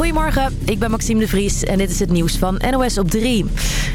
Goedemorgen, ik ben Maxime de Vries en dit is het nieuws van NOS op 3.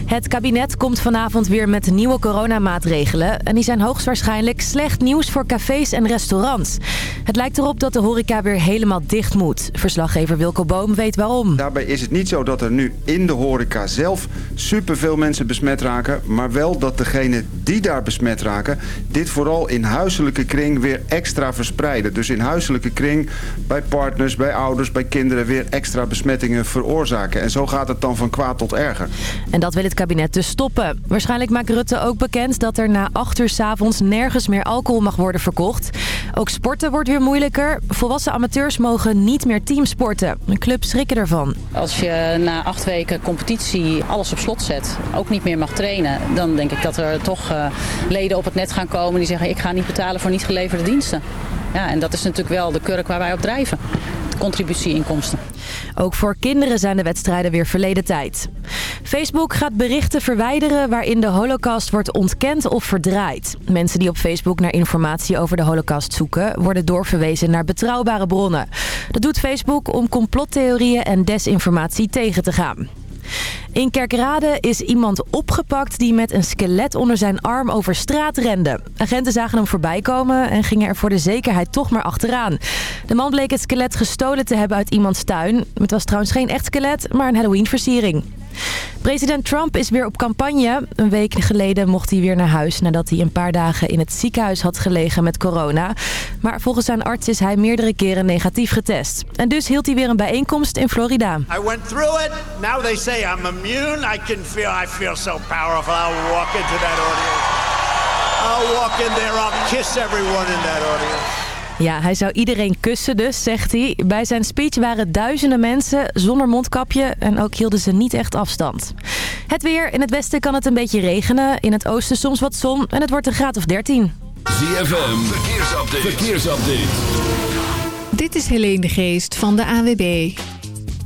Het kabinet komt vanavond weer met nieuwe coronamaatregelen. En die zijn hoogstwaarschijnlijk slecht nieuws voor cafés en restaurants. Het lijkt erop dat de horeca weer helemaal dicht moet. Verslaggever Wilco Boom weet waarom. Daarbij is het niet zo dat er nu in de horeca zelf superveel mensen besmet raken. Maar wel dat degenen die daar besmet raken... dit vooral in huiselijke kring weer extra verspreiden. Dus in huiselijke kring, bij partners, bij ouders, bij kinderen... weer extra besmettingen veroorzaken. En zo gaat het dan van kwaad tot erger. En dat wil het kabinet dus stoppen. Waarschijnlijk maakt Rutte ook bekend dat er na 8 uur s avonds nergens meer alcohol mag worden verkocht. Ook sporten wordt weer moeilijker. Volwassen amateurs mogen niet meer teamsporten. Een club schrikken ervan. Als je na acht weken competitie alles op slot zet, ook niet meer mag trainen... dan denk ik dat er toch uh, leden op het net gaan komen die zeggen... ik ga niet betalen voor niet geleverde diensten. Ja, en dat is natuurlijk wel de kurk waar wij op drijven. Contributieinkomsten. Ook voor kinderen zijn de wedstrijden weer verleden tijd. Facebook gaat berichten verwijderen waarin de holocaust wordt ontkend of verdraaid. Mensen die op Facebook naar informatie over de holocaust zoeken... worden doorverwezen naar betrouwbare bronnen. Dat doet Facebook om complottheorieën en desinformatie tegen te gaan. In Kerkrade is iemand opgepakt die met een skelet onder zijn arm over straat rende. Agenten zagen hem voorbij komen en gingen er voor de zekerheid toch maar achteraan. De man bleek het skelet gestolen te hebben uit iemands tuin. Het was trouwens geen echt skelet, maar een Halloween-versiering. President Trump is weer op campagne. Een week geleden mocht hij weer naar huis nadat hij een paar dagen in het ziekenhuis had gelegen met corona. Maar volgens zijn arts is hij meerdere keren negatief getest. En dus hield hij weer een bijeenkomst in Florida. Immune. I can feel I feel so powerful. I'll walk into that audience. I'll walk in there. I'll kiss everyone in that audience. Ja, hij zou iedereen kussen dus, zegt hij. Bij zijn speech waren duizenden mensen zonder mondkapje en ook hielden ze niet echt afstand. Het weer. In het westen kan het een beetje regenen. In het oosten soms wat zon en het wordt een graad of 13. ZFM, verkeersupdate. verkeersupdate. Dit is Helene de Geest van de AWB.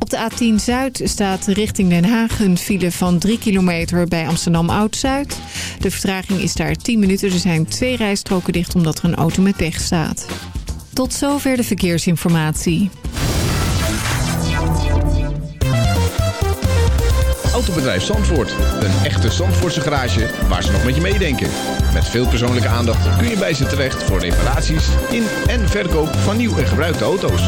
De A10 Zuid staat richting Den Haag een file van 3 kilometer bij Amsterdam Oud-Zuid. De vertraging is daar 10 minuten. Er zijn twee rijstroken dicht omdat er een auto met pech staat. Tot zover de verkeersinformatie. Autobedrijf Zandvoort. Een echte Zandvoortse garage waar ze nog met je meedenken. Met veel persoonlijke aandacht kun je bij ze terecht voor reparaties in en verkoop van nieuw en gebruikte auto's.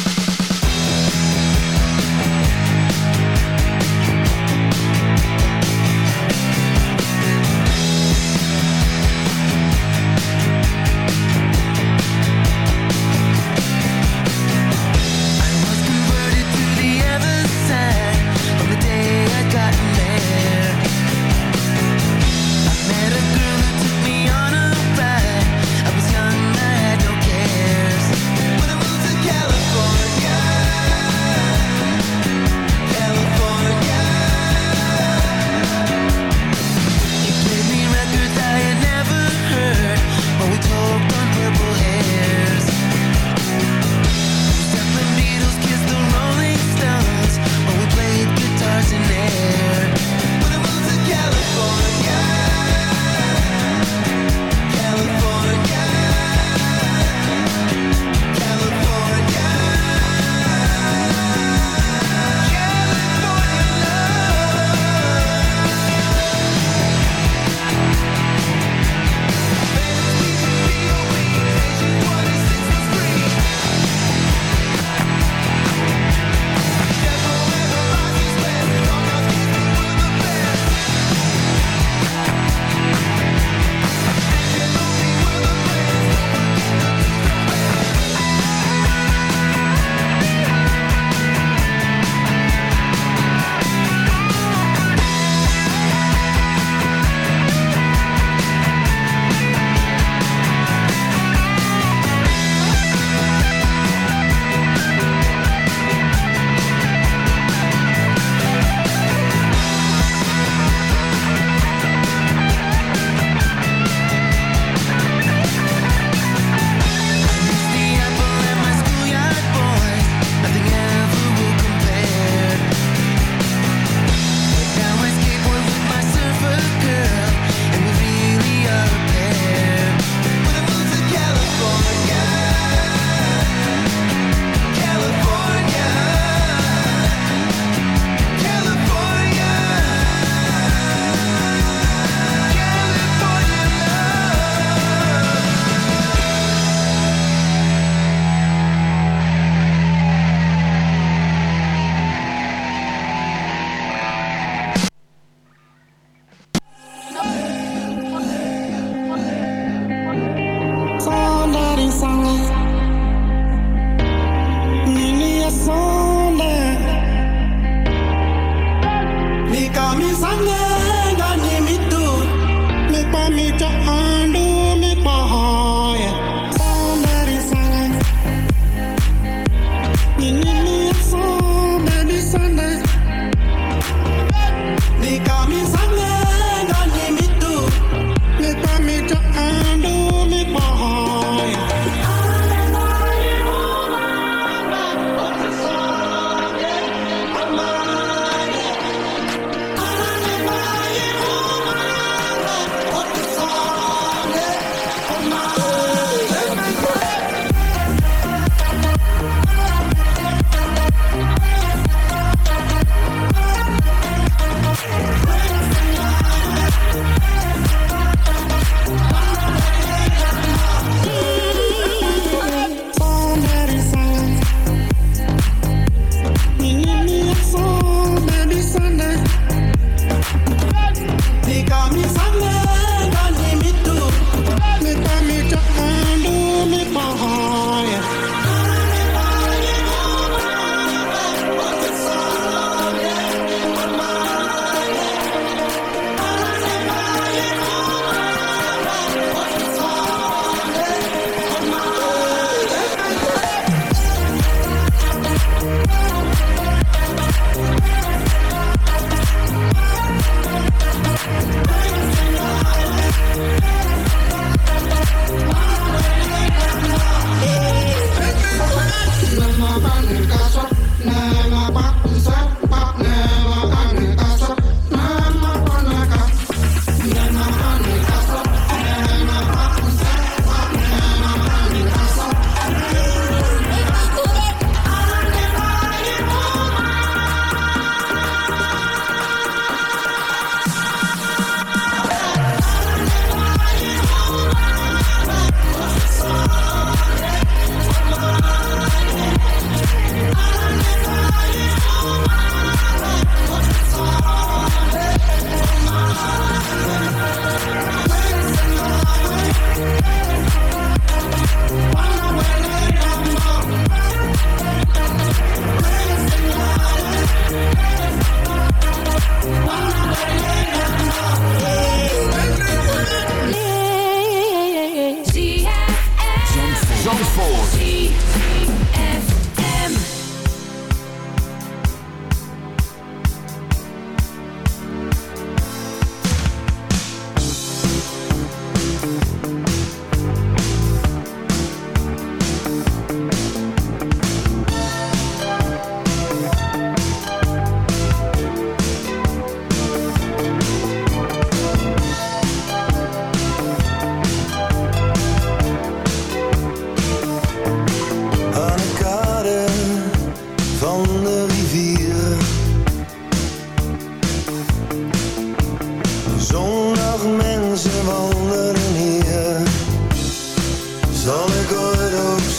Tot de zon opkwam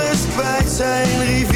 en in dat bleke ochtendlicht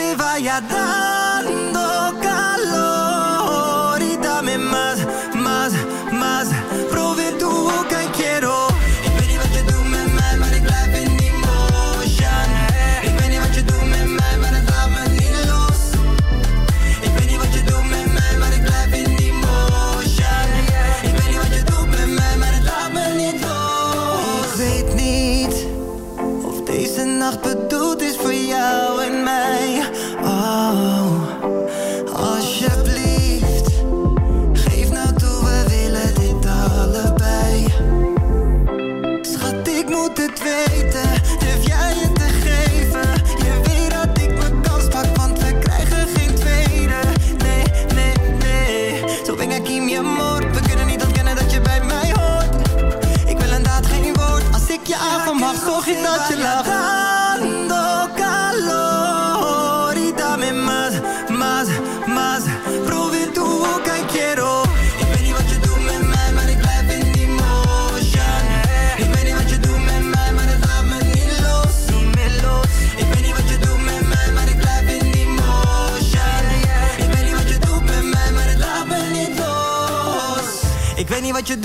te vaya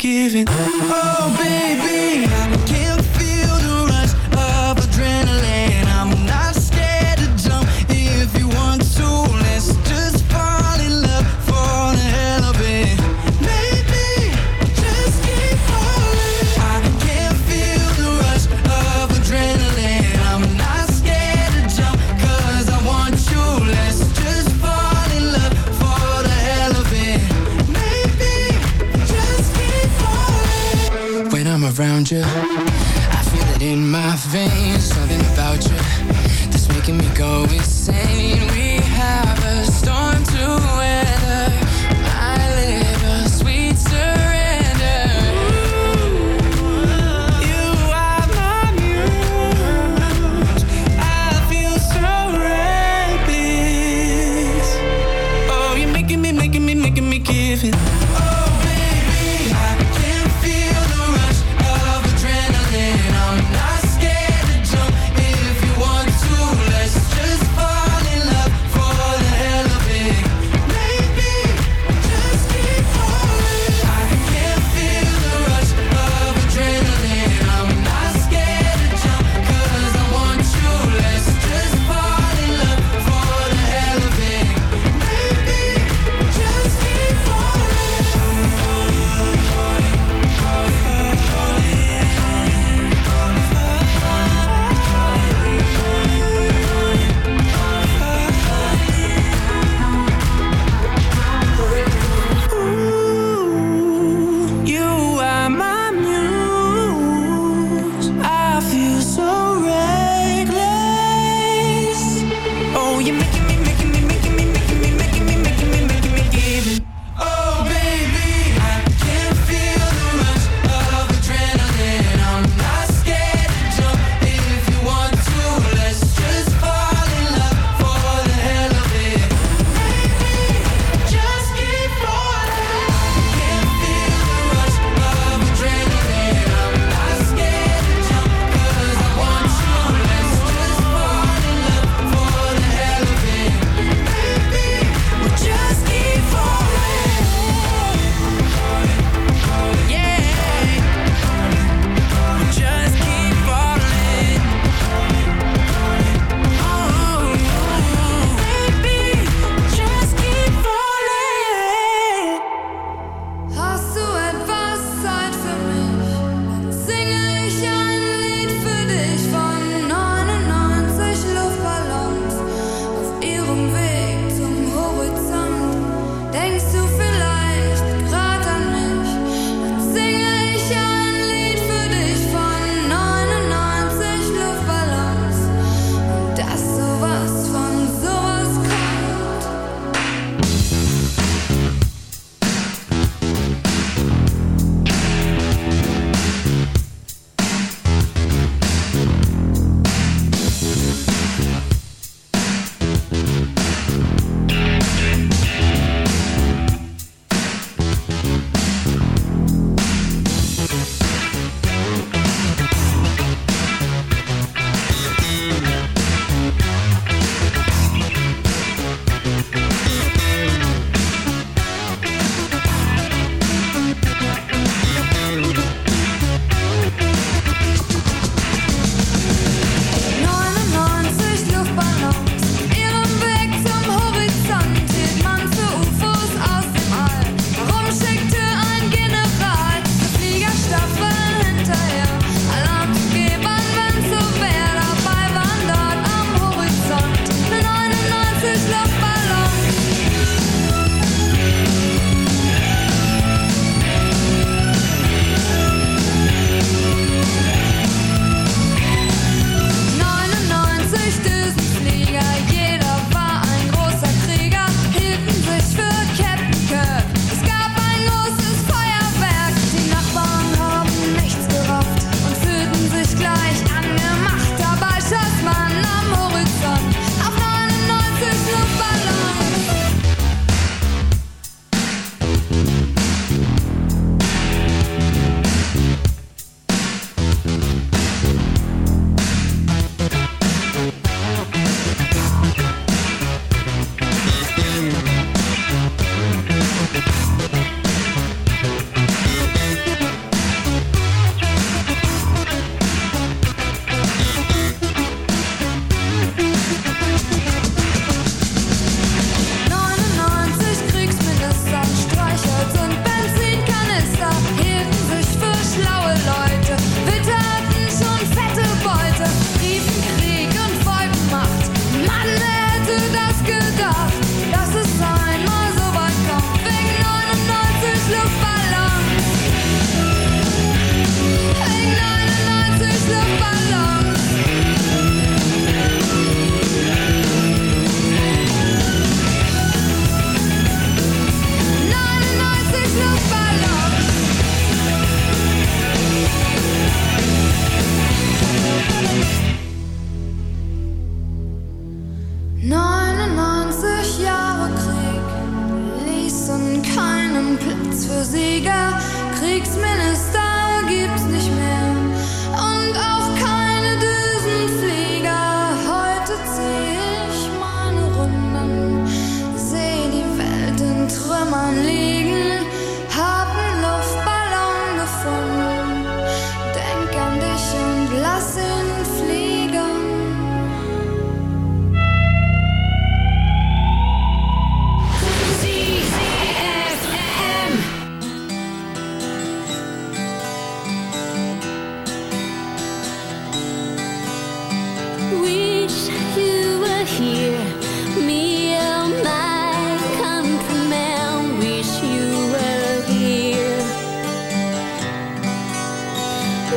giving. Oh, baby.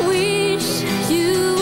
Wish you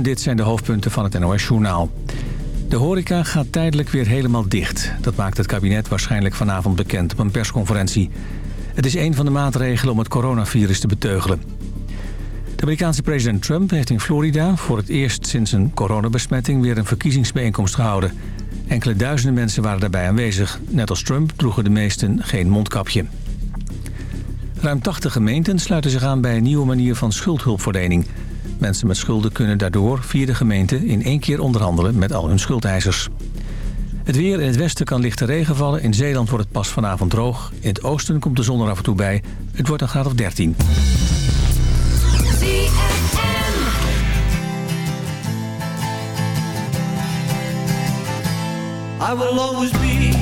Dit zijn de hoofdpunten van het NOS-journaal. De horeca gaat tijdelijk weer helemaal dicht. Dat maakt het kabinet waarschijnlijk vanavond bekend op een persconferentie. Het is een van de maatregelen om het coronavirus te beteugelen. De Amerikaanse president Trump heeft in Florida... voor het eerst sinds een coronabesmetting weer een verkiezingsbijeenkomst gehouden. Enkele duizenden mensen waren daarbij aanwezig. Net als Trump droegen de meesten geen mondkapje. Ruim 80 gemeenten sluiten zich aan bij een nieuwe manier van schuldhulpverlening. Mensen met schulden kunnen daardoor via de gemeente in één keer onderhandelen met al hun schuldeisers. Het weer in het westen kan lichte regen vallen. In Zeeland wordt het pas vanavond droog. In het oosten komt de zon er af en toe bij. Het wordt een graad of 13. I will always be